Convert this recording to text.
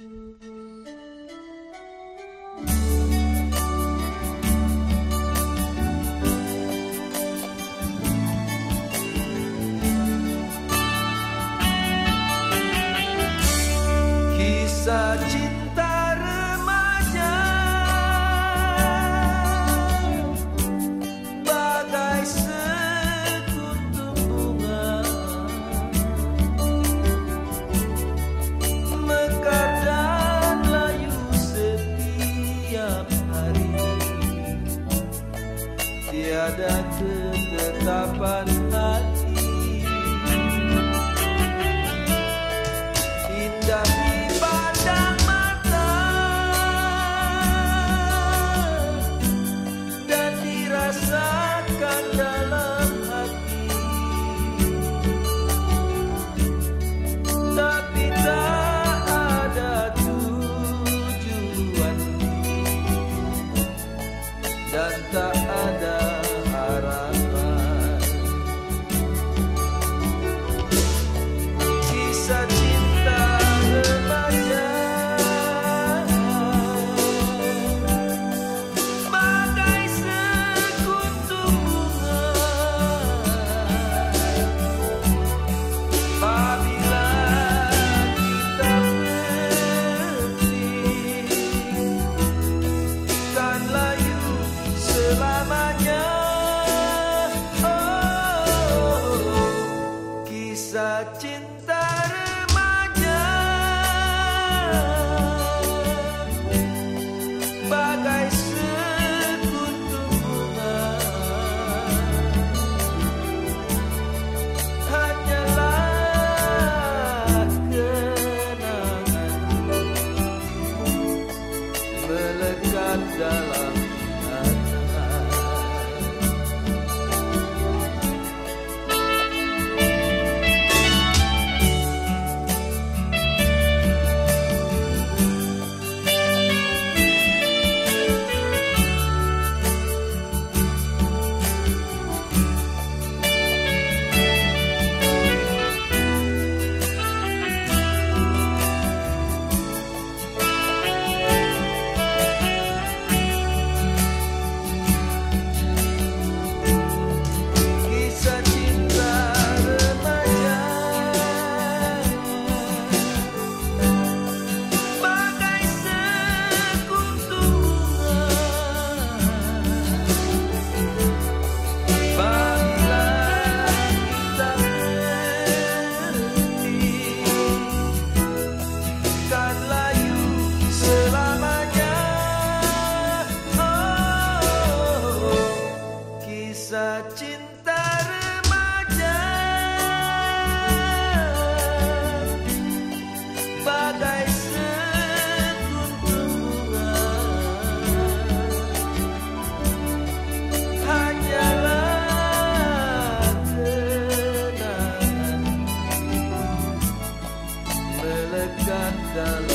Que te tiada ketetapan hati. Indah dipandang mata. Dan dirasakan dalam cinta cinta remaja. Bagai sekuntum bunga hanyalah kenangan. Melekat dalam